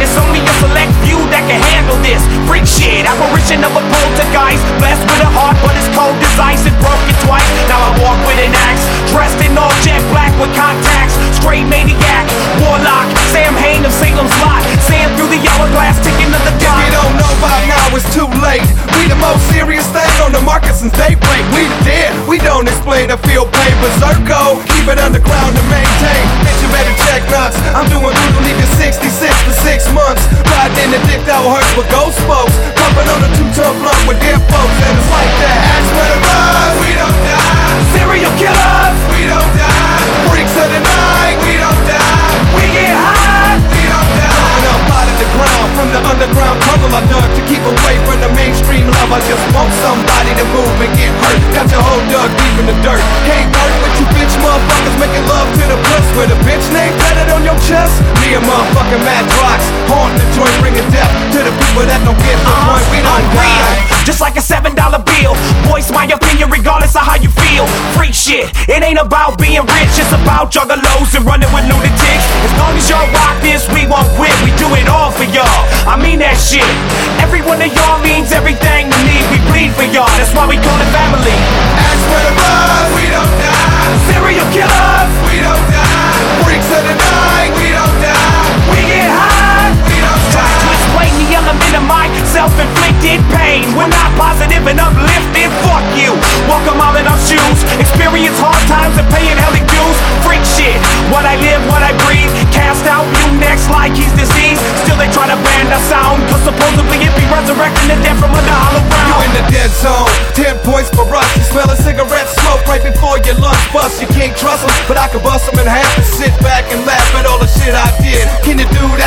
It's only a select few that can handle this. Freak shit, apparition of a poltergeist. Blessed with a heart, but it's cold as ice. It broke it twice, now I walk with an axe. Dressed in all jet black with contacts. Straight maniac, warlock. Samhain of Salem's Lot. Sam through the hourglass, ticking of the clock If you don't know by now, it's too late. We the most serious thing on the market since daybreak. We the dead, we don't explain the field play Berserko, keep it underground to maintain. Bitch, you better check nuts. I'm doing brutal, leaving 66 love. I just want somebody to move and get hurt. Got your whole dug deep in the dirt. Can't work with you bitch motherfuckers making love to the puss with a bitch name tatted on your chest. Me and motherfucking Mad Rocks haunt the joint, bringing death to the people that don't get the point. We uh, don't Unreal, die. just like a seven dollar bill. Voice my opinion regardless of how you feel. Freak shit, it ain't about being rich, it's about juggalos and running with lunatics. As long as y'all rock this, we won't quit. We do it all for y'all. I mean that shit. One of y'all means everything to me. We bleed for y'all, that's why we call it family. Ask where the run, we don't die. Serial killers, We don't die. Freaks of the night, we don't die. we get high. We don't Try to explain the element of my self-inflicted pain. We're not positive and uplifted. Fuck you. Welcome all in our shoes. Experience hard times and paying hella dues. Freak shit. What I live, what I breathe. Cast out you next like he's diseased. Still they try to ban the sound. Cause supposedly your lunch. You can't trust them, but I can bust them in half and sit back and laugh at all the shit I did. Can you do that?